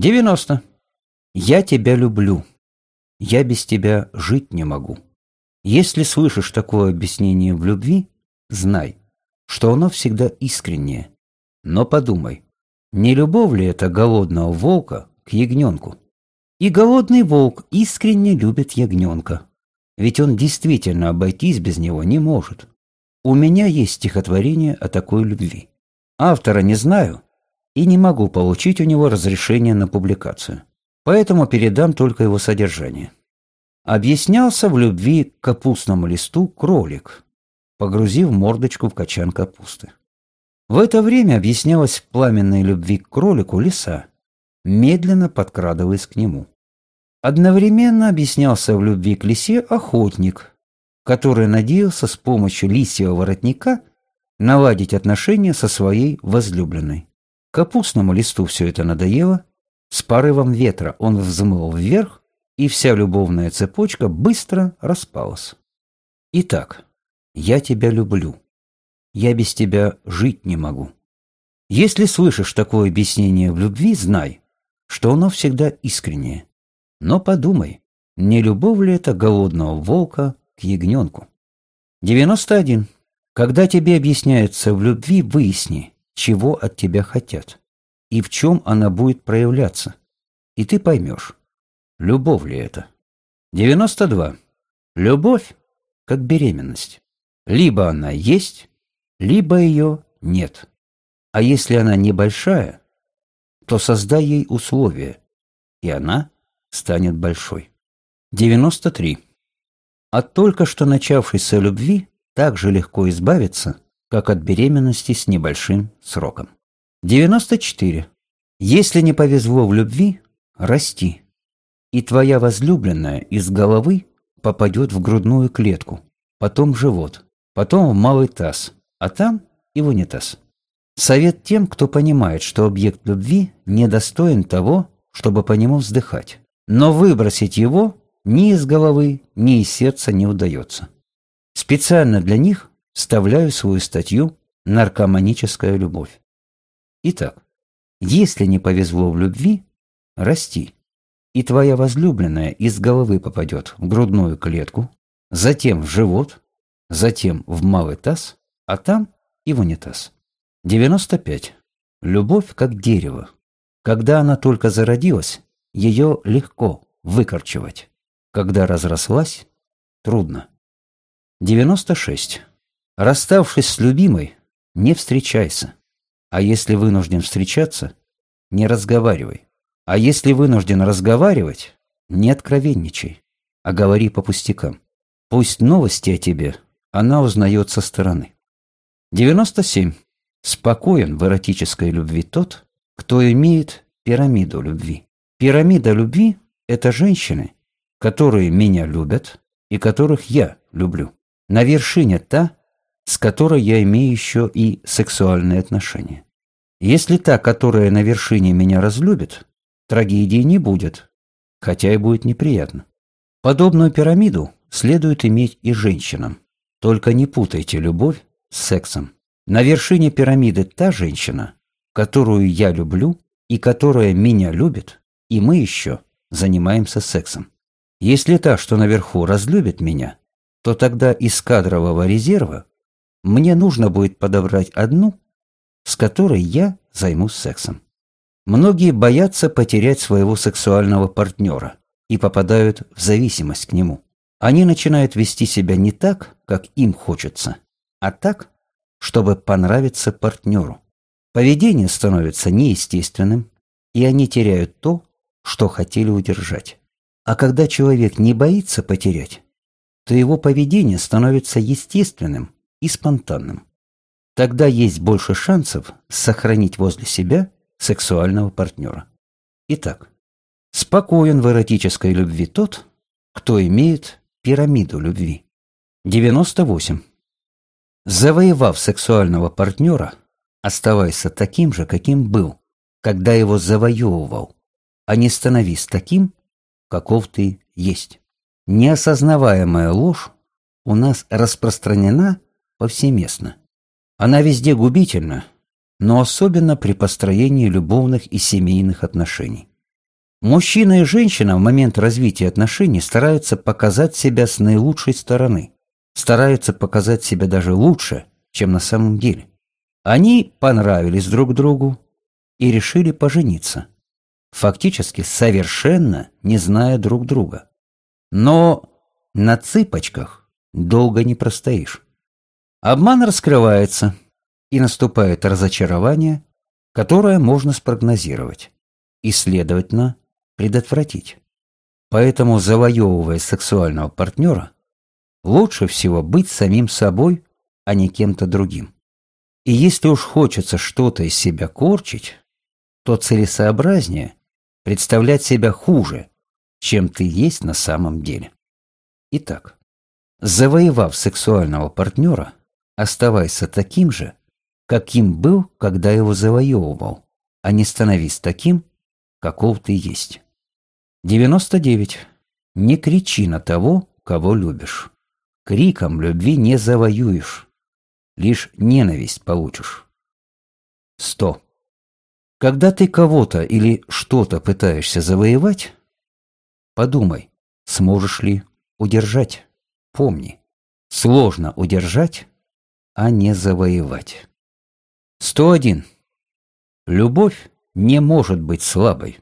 90. Я тебя люблю. Я без тебя жить не могу. Если слышишь такое объяснение в любви, знай, что оно всегда искреннее. Но подумай, не любовь ли это голодного волка к ягненку? И голодный волк искренне любит ягненка. Ведь он действительно обойтись без него не может. У меня есть стихотворение о такой любви. Автора не знаю и не могу получить у него разрешение на публикацию. Поэтому передам только его содержание. Объяснялся в любви к капустному листу кролик, погрузив мордочку в качан капусты. В это время объяснялась в пламенной любви к кролику лиса, медленно подкрадываясь к нему. Одновременно объяснялся в любви к лисе охотник, который надеялся с помощью лисьего воротника наладить отношения со своей возлюбленной. Капустному листу все это надоело, с порывом ветра он взмыл вверх, и вся любовная цепочка быстро распалась. Итак, я тебя люблю. Я без тебя жить не могу. Если слышишь такое объяснение в любви, знай, что оно всегда искреннее. Но подумай, не любовь ли это голодного волка к ягненку? 91. Когда тебе объясняется в любви, выясни, чего от тебя хотят и в чем она будет проявляться. И ты поймешь, любовь ли это. 92. Любовь как беременность. Либо она есть, либо ее нет. А если она небольшая, то создай ей условия, и она станет большой. 93. От только что начавшейся любви так же легко избавиться, как от беременности с небольшим сроком. 94. Если не повезло в любви, расти, и твоя возлюбленная из головы попадет в грудную клетку, потом в живот, потом в малый таз, а там и в унитаз. Совет тем, кто понимает, что объект любви недостоин того, чтобы по нему вздыхать. Но выбросить его ни из головы, ни из сердца не удается. Специально для них вставляю свою статью «Наркоманическая любовь». Итак, если не повезло в любви, расти, и твоя возлюбленная из головы попадет в грудную клетку, затем в живот, затем в малый таз, а там и в унитаз. 95. Любовь как дерево. Когда она только зародилась, ее легко выкорчевать. Когда разрослась, трудно. 96. Расставшись с любимой, не встречайся. А если вынужден встречаться, не разговаривай. А если вынужден разговаривать, не откровенничай, а говори по пустякам. Пусть новости о тебе она узнает со стороны. 97. Спокоен в эротической любви тот, кто имеет пирамиду любви. Пирамида любви – это женщины, которые меня любят и которых я люблю. На вершине та, с которой я имею еще и сексуальные отношения. Если та, которая на вершине меня разлюбит, трагедии не будет, хотя и будет неприятно. Подобную пирамиду следует иметь и женщинам. Только не путайте любовь с сексом. На вершине пирамиды та женщина, которую я люблю и которая меня любит, и мы еще занимаемся сексом. Если та, что наверху, разлюбит меня, то тогда из кадрового резерва мне нужно будет подобрать одну, с которой я займусь сексом. Многие боятся потерять своего сексуального партнера и попадают в зависимость к нему. Они начинают вести себя не так, как им хочется, а так, чтобы понравиться партнеру. Поведение становится неестественным, и они теряют то, что хотели удержать. А когда человек не боится потерять, то его поведение становится естественным и спонтанным. Тогда есть больше шансов сохранить возле себя сексуального партнера. Итак, спокоен в эротической любви тот, кто имеет пирамиду любви. 98. Завоевав сексуального партнера, оставайся таким же, каким был, когда его завоевывал, а не становись таким, каков ты есть. Неосознаваемая ложь у нас распространена повсеместно. Она везде губительна, но особенно при построении любовных и семейных отношений. Мужчина и женщина в момент развития отношений стараются показать себя с наилучшей стороны, стараются показать себя даже лучше, чем на самом деле. Они понравились друг другу и решили пожениться, фактически совершенно не зная друг друга. Но на цыпочках долго не простоишь. Обман раскрывается, и наступает разочарование, которое можно спрогнозировать и, следовательно, предотвратить. Поэтому, завоевывая сексуального партнера, лучше всего быть самим собой, а не кем-то другим. И если уж хочется что-то из себя корчить, то целесообразнее представлять себя хуже, чем ты есть на самом деле. Итак, завоевав сексуального партнера, оставайся таким же, каким был, когда его завоевывал, а не становись таким, каков ты есть. 99. Не кричи на того, кого любишь. Криком любви не завоюешь, лишь ненависть получишь. 100. Когда ты кого-то или что-то пытаешься завоевать, подумай, сможешь ли удержать. Помни, сложно удержать, а не завоевать. 101. Любовь не может быть слабой.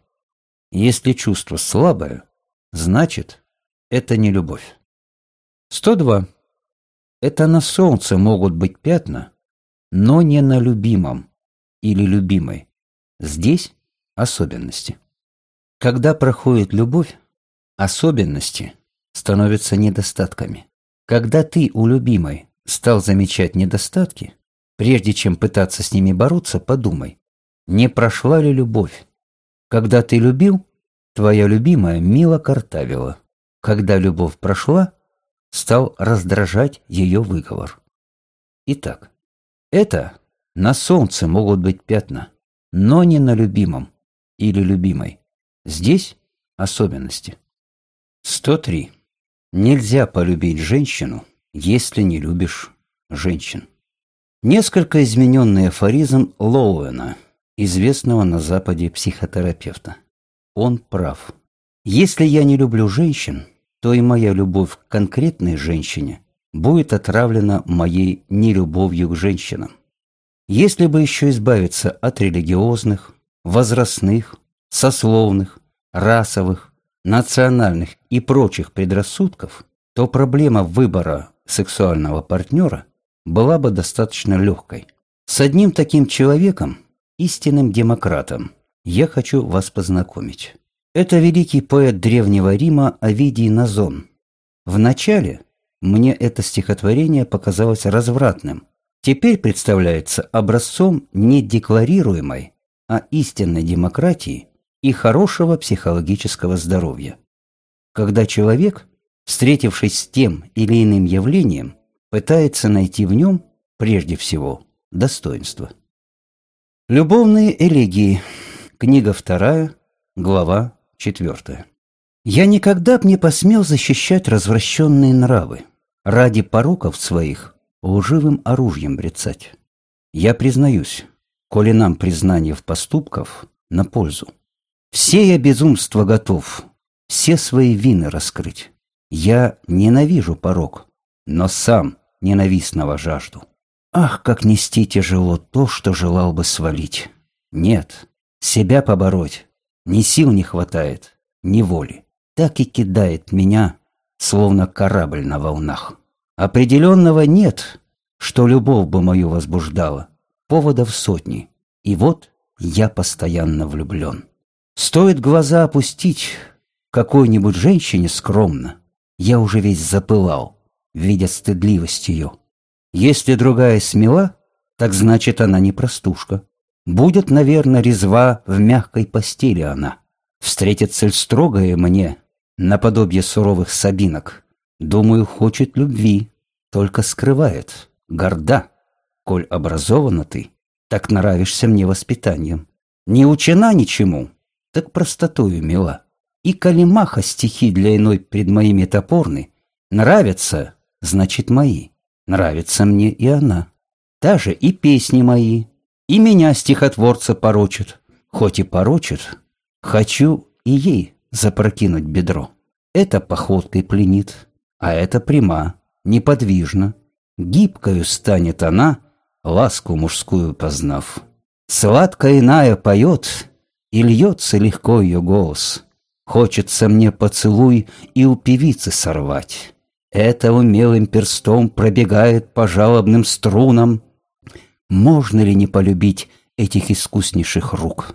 Если чувство слабое, значит, это не любовь. 102. Это на солнце могут быть пятна, но не на любимом или любимой. Здесь особенности. Когда проходит любовь, особенности становятся недостатками. Когда ты у любимой стал замечать недостатки, прежде чем пытаться с ними бороться, подумай, не прошла ли любовь? Когда ты любил, твоя любимая мило картавила. Когда любовь прошла, стал раздражать ее выговор. Итак, это на солнце могут быть пятна, но не на любимом или любимой. Здесь особенности. 103. Нельзя полюбить женщину, если не любишь женщин. Несколько измененный афоризм Лоуэна, известного на Западе психотерапевта. Он прав. Если я не люблю женщин, то и моя любовь к конкретной женщине будет отравлена моей нелюбовью к женщинам. Если бы еще избавиться от религиозных, возрастных, сословных, расовых, национальных и прочих предрассудков, то проблема выбора сексуального партнера была бы достаточно легкой. С одним таким человеком, истинным демократом, я хочу вас познакомить. Это великий поэт Древнего Рима Овидий Назон. Вначале мне это стихотворение показалось развратным, теперь представляется образцом не декларируемой, а истинной демократии и хорошего психологического здоровья. Когда человек, встретившись с тем или иным явлением, пытается найти в нем, прежде всего, достоинство. Любовные элегии. Книга вторая, глава четвертая. Я никогда б не посмел защищать развращенные нравы, ради пороков своих лживым оружием брецать. Я признаюсь, коли нам признание в поступках на пользу. Все я безумства готов, все свои вины раскрыть. Я ненавижу порок, но сам ненавистного жажду. Ах, как нести тяжело то, что желал бы свалить. Нет, себя побороть, ни сил не хватает, ни воли. Так и кидает меня, словно корабль на волнах. Определенного нет, что любовь бы мою возбуждала. Поводов сотни, и вот я постоянно влюблен. Стоит глаза опустить какой-нибудь женщине скромно, я уже весь запылал, видя стыдливость ее. Если другая смела, так значит она не простушка. Будет, наверное, резва в мягкой постели она. Встретит цель строгая мне, наподобие суровых сабинок. Думаю, хочет любви, только скрывает, горда. Коль образована ты, так нравишься мне воспитанием. Не учена ничему, так простотою мила. И калимаха стихи для иной пред моими топорны нравятся, значит, мои. Нравится мне и она. Даже и песни мои, и меня стихотворца порочит. Хоть и порочит, хочу и ей запрокинуть бедро. Это походкой пленит, а это пряма, неподвижна. Гибкою станет она, ласку мужскую познав. Сладко иная поет, и льется легко ее голос. Хочется мне поцелуй и у певицы сорвать. Это умелым перстом пробегает по жалобным струнам. Можно ли не полюбить этих искуснейших рук?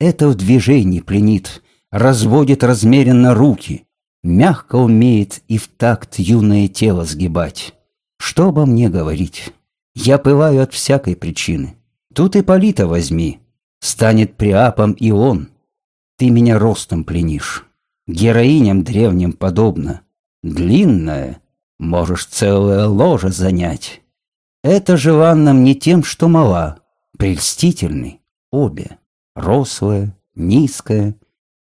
Это в движении пленит, разводит размеренно руки, мягко умеет и в такт юное тело сгибать. Что обо мне говорить? Я пылаю от всякой причины. Тут и Полита возьми. Станет приапом и он. Ты меня ростом пленишь. Героиням древним подобно. Длинная, можешь целое ложе занять. Это желанно мне тем, что мала, прельстительный, обе, рослая, низкая.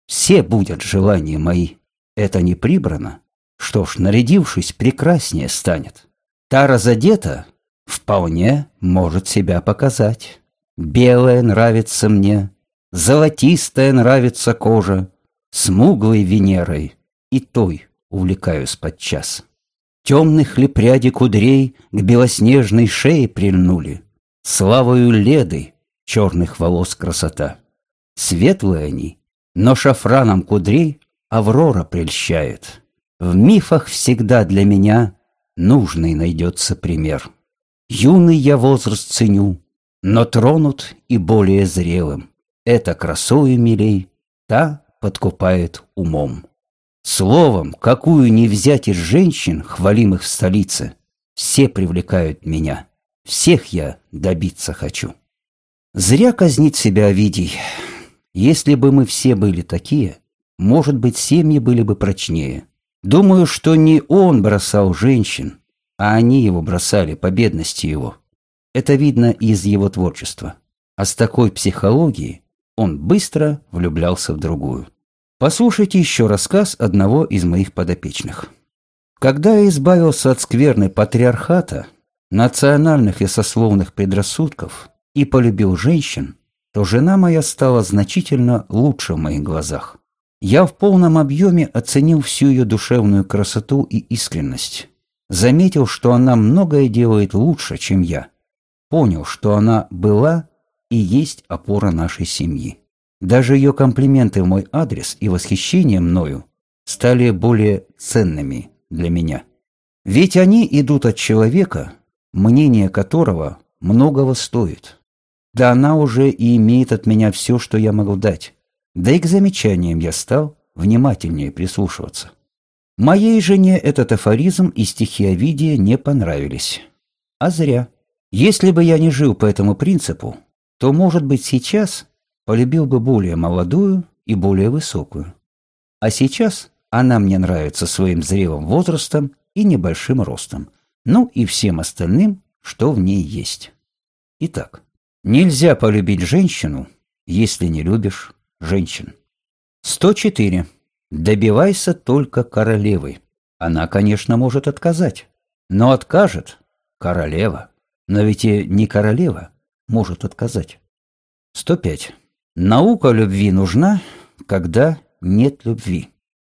Все будут желания мои. Это не прибрано. Что ж, нарядившись, прекраснее станет. Та разодета, вполне может себя показать. Белая нравится мне, золотистая нравится кожа, смуглой Венерой и той увлекаюсь подчас. Темных ли пряди кудрей к белоснежной шее прильнули, славою леды черных волос красота. Светлые они, но шафраном кудрей Аврора прельщает. В мифах всегда для меня нужный найдется пример. Юный я возраст ценю, но тронут и более зрелым. Это красою милей, та подкупает умом. Словом, какую не взять из женщин, хвалимых в столице, все привлекают меня. Всех я добиться хочу. Зря казнить себя Овидий. Если бы мы все были такие, может быть, семьи были бы прочнее. Думаю, что не он бросал женщин, а они его бросали по бедности его. Это видно из его творчества. А с такой психологией он быстро влюблялся в другую. Послушайте еще рассказ одного из моих подопечных. Когда я избавился от скверной патриархата, национальных и сословных предрассудков и полюбил женщин, то жена моя стала значительно лучше в моих глазах. Я в полном объеме оценил всю ее душевную красоту и искренность заметил, что она многое делает лучше, чем я. Понял, что она была и есть опора нашей семьи. Даже ее комплименты в мой адрес и восхищение мною стали более ценными для меня. Ведь они идут от человека, мнение которого многого стоит. Да она уже и имеет от меня все, что я могу дать. Да и к замечаниям я стал внимательнее прислушиваться. Моей жене этот афоризм и стихи Овидия не понравились. А зря. Если бы я не жил по этому принципу, то, может быть, сейчас полюбил бы более молодую и более высокую. А сейчас она мне нравится своим зрелым возрастом и небольшим ростом, ну и всем остальным, что в ней есть. Итак, нельзя полюбить женщину, если не любишь женщин. 104. Добивайся только королевы. Она, конечно, может отказать, но откажет королева. Но ведь и не королева может отказать. 105. Наука любви нужна, когда нет любви.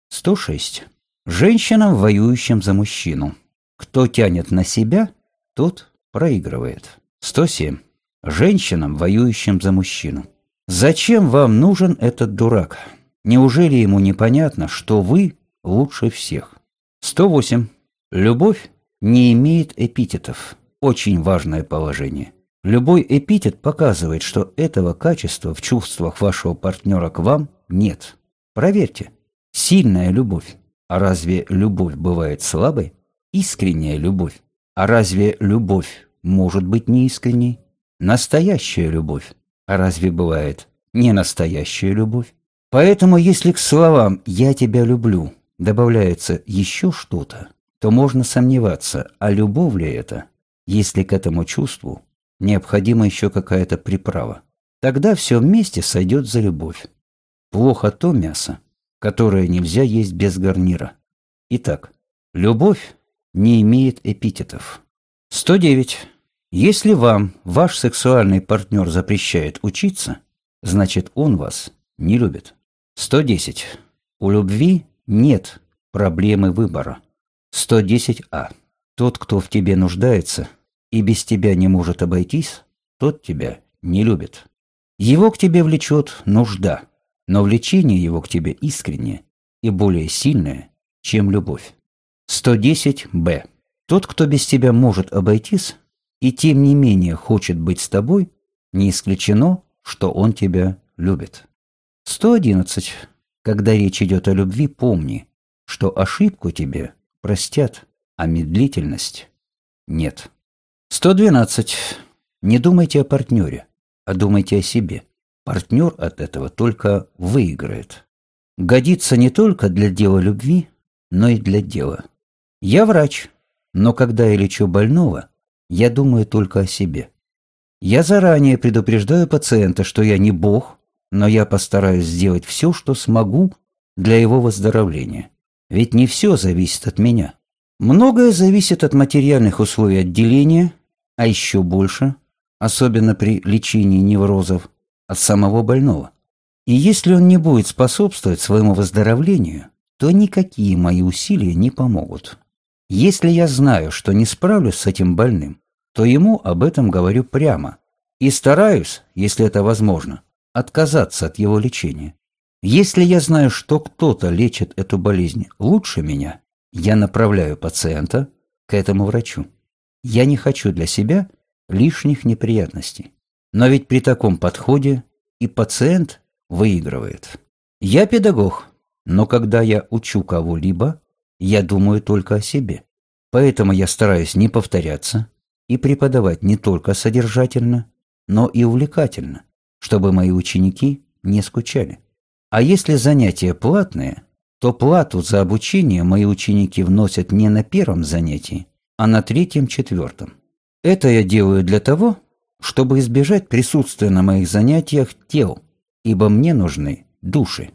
106. Женщинам, воюющим за мужчину. Кто тянет на себя, тот проигрывает. 107. Женщинам, воюющим за мужчину. Зачем вам нужен этот дурак? Неужели ему непонятно, что вы лучше всех? 108. Любовь не имеет эпитетов. Очень важное положение. Любой эпитет показывает, что этого качества в чувствах вашего партнера к вам нет. Проверьте. Сильная любовь. А разве любовь бывает слабой? Искренняя любовь. А разве любовь может быть неискренней? Настоящая любовь. А разве бывает не настоящая любовь? Поэтому, если к словам «я тебя люблю» добавляется еще что-то, то можно сомневаться, а любовь ли это, если к этому чувству необходима еще какая-то приправа. Тогда все вместе сойдет за любовь. Плохо то мясо, которое нельзя есть без гарнира. Итак, любовь не имеет эпитетов. 109. Если вам ваш сексуальный партнер запрещает учиться, значит он вас не любит. 110. У любви нет проблемы выбора. 110а. Тот, кто в тебе нуждается и без тебя не может обойтись, тот тебя не любит. Его к тебе влечет нужда, но влечение его к тебе искреннее и более сильное, чем любовь. 110б. Тот, кто без тебя может обойтись и тем не менее хочет быть с тобой, не исключено, что он тебя любит. 111. Когда речь идет о любви, помни, что ошибку тебе простят, а медлительность нет. 112. Не думайте о партнере, а думайте о себе. Партнер от этого только выиграет. Годится не только для дела любви, но и для дела. Я врач, но когда я лечу больного, я думаю только о себе. Я заранее предупреждаю пациента, что я не бог, но я постараюсь сделать все, что смогу для его выздоровления. Ведь не все зависит от меня. Многое зависит от материальных условий отделения, а еще больше, особенно при лечении неврозов, от самого больного. И если он не будет способствовать своему выздоровлению, то никакие мои усилия не помогут. Если я знаю, что не справлюсь с этим больным, то ему об этом говорю прямо и стараюсь, если это возможно, отказаться от его лечения. Если я знаю, что кто-то лечит эту болезнь лучше меня, я направляю пациента к этому врачу. Я не хочу для себя лишних неприятностей. Но ведь при таком подходе и пациент выигрывает. Я педагог, но когда я учу кого-либо, я думаю только о себе. Поэтому я стараюсь не повторяться и преподавать не только содержательно, но и увлекательно, чтобы мои ученики не скучали. А если занятия платные, то плату за обучение мои ученики вносят не на первом занятии, а на третьем-четвертом. Это я делаю для того, чтобы избежать присутствия на моих занятиях тел, ибо мне нужны души.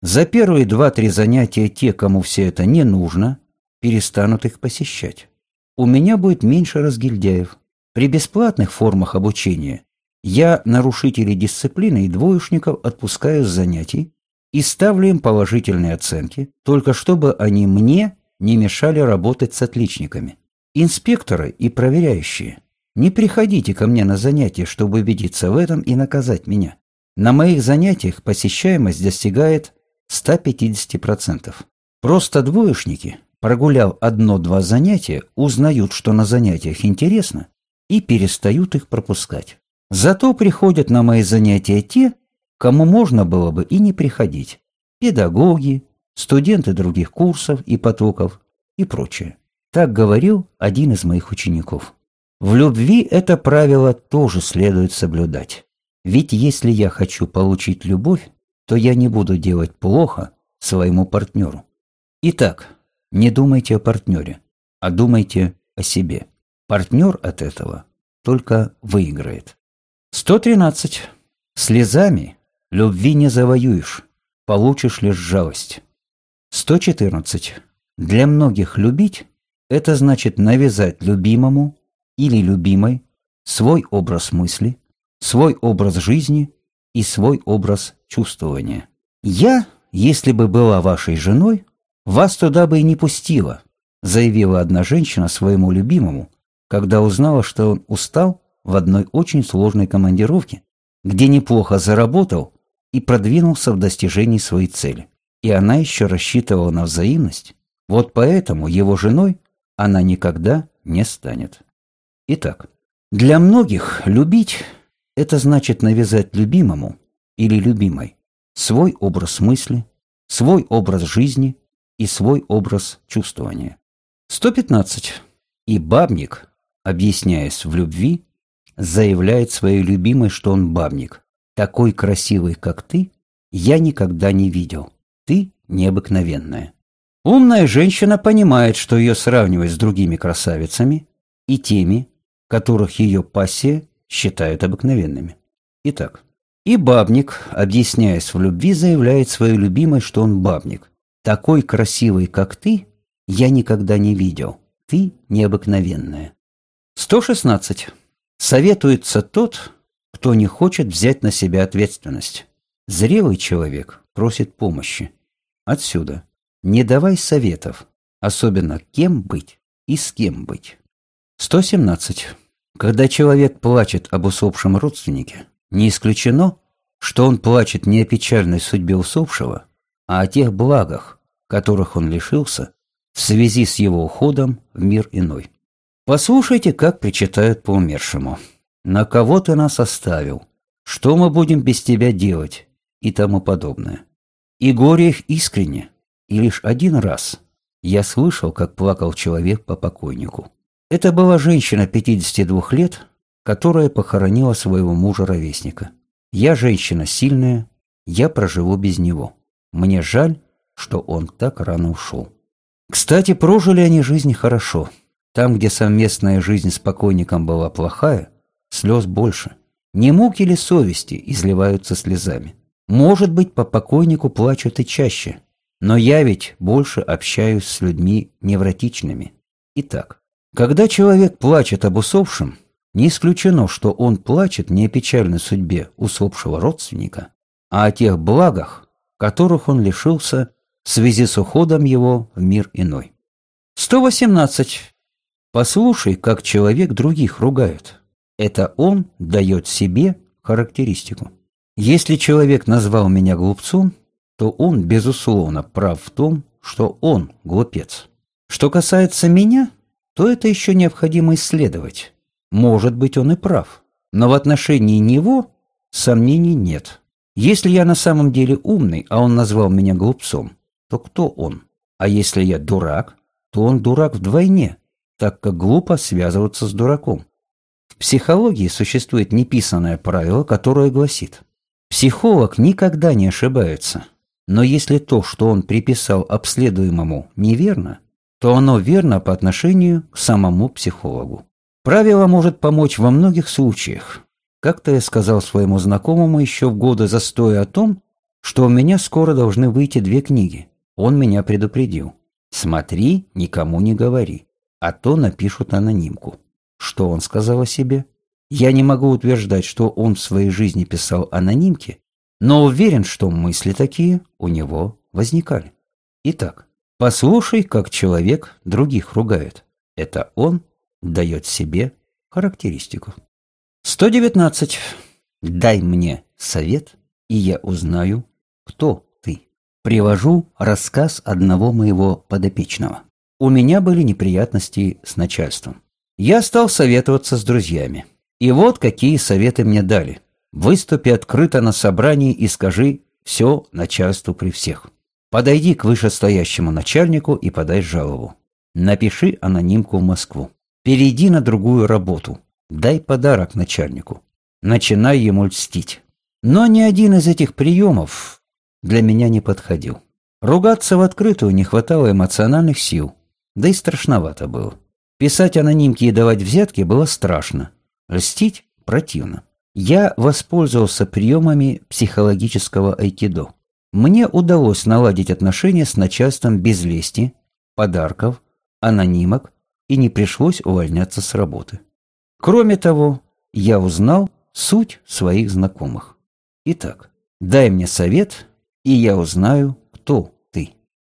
За первые два-три занятия те, кому все это не нужно, перестанут их посещать. У меня будет меньше разгильдяев. При бесплатных формах обучения я нарушителей дисциплины и двоечников отпускаю с занятий и ставлю им положительные оценки, только чтобы они мне не мешали работать с отличниками. Инспекторы и проверяющие, не приходите ко мне на занятия, чтобы убедиться в этом и наказать меня. На моих занятиях посещаемость достигает 150%. Просто двоечники, прогуляв одно-два занятия, узнают, что на занятиях интересно, и перестают их пропускать. Зато приходят на мои занятия те, кому можно было бы и не приходить. Педагоги, студенты других курсов и потоков и прочее. Так говорил один из моих учеников. В любви это правило тоже следует соблюдать. Ведь если я хочу получить любовь, то я не буду делать плохо своему партнеру. Итак, не думайте о партнере, а думайте о себе. Партнер от этого только выиграет. 113. Слезами любви не завоюешь, получишь лишь жалость. 114. Для многих любить – это значит навязать любимому или любимой свой образ мысли, свой образ жизни и свой образ чувствования. «Я, если бы была вашей женой, вас туда бы и не пустила», заявила одна женщина своему любимому, когда узнала, что он устал в одной очень сложной командировке, где неплохо заработал и продвинулся в достижении своей цели. И она еще рассчитывала на взаимность. Вот поэтому его женой она никогда не станет. Итак, для многих любить – это значит навязать любимому или любимой свой образ мысли, свой образ жизни и свой образ чувствования. 115. И бабник, объясняясь в любви, заявляет своей любимой, что он бабник. Такой красивый, как ты, я никогда не видел. Ты необыкновенная. Умная женщина понимает, что ее сравнивать с другими красавицами и теми, которых ее пассия считают обыкновенными. Итак, и бабник, объясняясь в любви, заявляет своей любимой, что он бабник. Такой красивый, как ты, я никогда не видел. Ты необыкновенная. 116. Советуется тот, кто не хочет взять на себя ответственность. Зрелый человек просит помощи. Отсюда. Не давай советов, особенно кем быть и с кем быть. 117. Когда человек плачет об усопшем родственнике, не исключено, что он плачет не о печальной судьбе усопшего, а о тех благах, которых он лишился в связи с его уходом в мир иной. Послушайте, как причитают по умершему. «На кого ты нас оставил? Что мы будем без тебя делать?» и тому подобное. И горе их искренне, и лишь один раз я слышал, как плакал человек по покойнику. Это была женщина 52 лет, которая похоронила своего мужа-ровесника. Я женщина сильная, я проживу без него. Мне жаль, что он так рано ушел. Кстати, прожили они жизнь хорошо. Там, где совместная жизнь с покойником была плохая, слез больше. Не муки ли совести изливаются слезами? Может быть, по покойнику плачут и чаще. Но я ведь больше общаюсь с людьми невротичными. Итак, когда человек плачет об усопшем, не исключено, что он плачет не о печальной судьбе усопшего родственника, а о тех благах, которых он лишился в связи с уходом его в мир иной. 118. Послушай, как человек других ругает. Это он дает себе характеристику. Если человек назвал меня глупцом, то он, безусловно, прав в том, что он глупец. Что касается меня, то это еще необходимо исследовать. Может быть, он и прав. Но в отношении него сомнений нет. Если я на самом деле умный, а он назвал меня глупцом, то кто он? А если я дурак, то он дурак вдвойне, так как глупо связываться с дураком. В психологии существует неписанное правило, которое гласит Психолог никогда не ошибается, но если то, что он приписал обследуемому, неверно, то оно верно по отношению к самому психологу. Правило может помочь во многих случаях. Как-то я сказал своему знакомому еще в годы застоя о том, что у меня скоро должны выйти две книги. Он меня предупредил. Смотри, никому не говори, а то напишут анонимку. Что он сказал о себе? Я не могу утверждать, что он в своей жизни писал анонимки, но уверен, что мысли такие у него возникали. Итак, послушай, как человек других ругает. Это он дает себе характеристику. 119. Дай мне совет, и я узнаю, кто Привожу рассказ одного моего подопечного. У меня были неприятности с начальством. Я стал советоваться с друзьями. И вот какие советы мне дали. Выступи открыто на собрании и скажи все начальству при всех. Подойди к вышестоящему начальнику и подай жалобу. Напиши анонимку в Москву. Перейди на другую работу. Дай подарок начальнику. Начинай ему льстить. Но ни один из этих приемов для меня не подходил. Ругаться в открытую не хватало эмоциональных сил, да и страшновато было. Писать анонимки и давать взятки было страшно, льстить – противно. Я воспользовался приемами психологического айкидо. Мне удалось наладить отношения с начальством без лести, подарков, анонимок и не пришлось увольняться с работы. Кроме того, я узнал суть своих знакомых. Итак, дай мне совет, и я узнаю, кто